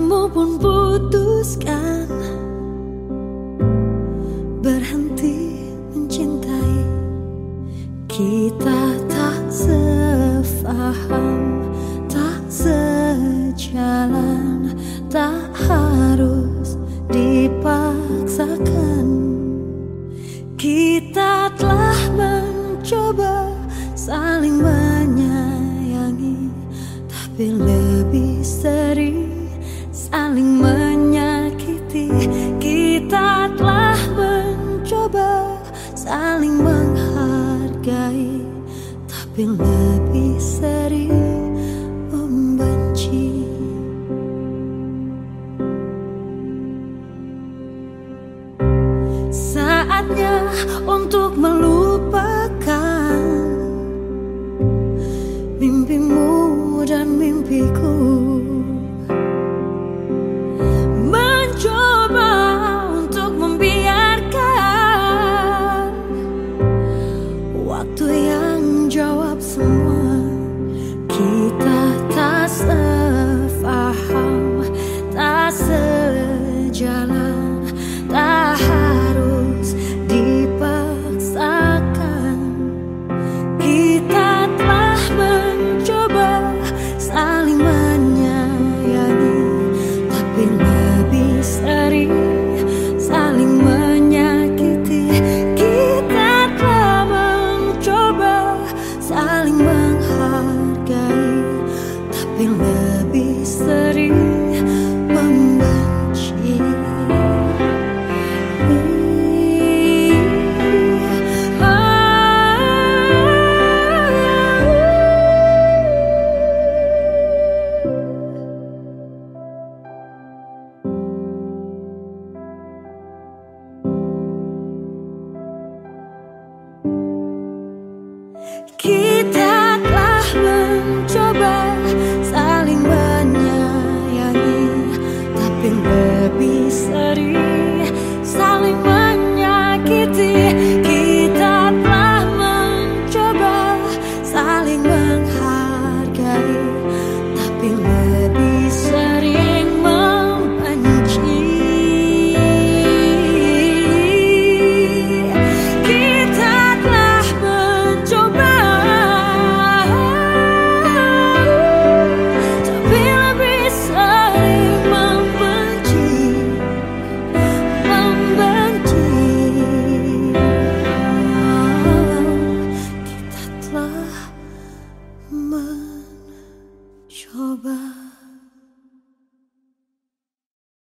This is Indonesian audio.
kamu pun putuskan Berhenti mencintai. Kita tak sefaham Tak sejalan Tak harus dipaksakan. Kita telah mencoba saling menyayangi Tapi lebih saling menyakiti. Kita telah mencoba saling menghargai Tapi lebih sering membenci. Saatnya untuk melupakan Mimpimu dan mimpiku Kita tak sefaham Tak sejalan Tapi lebih sering membenci. Kita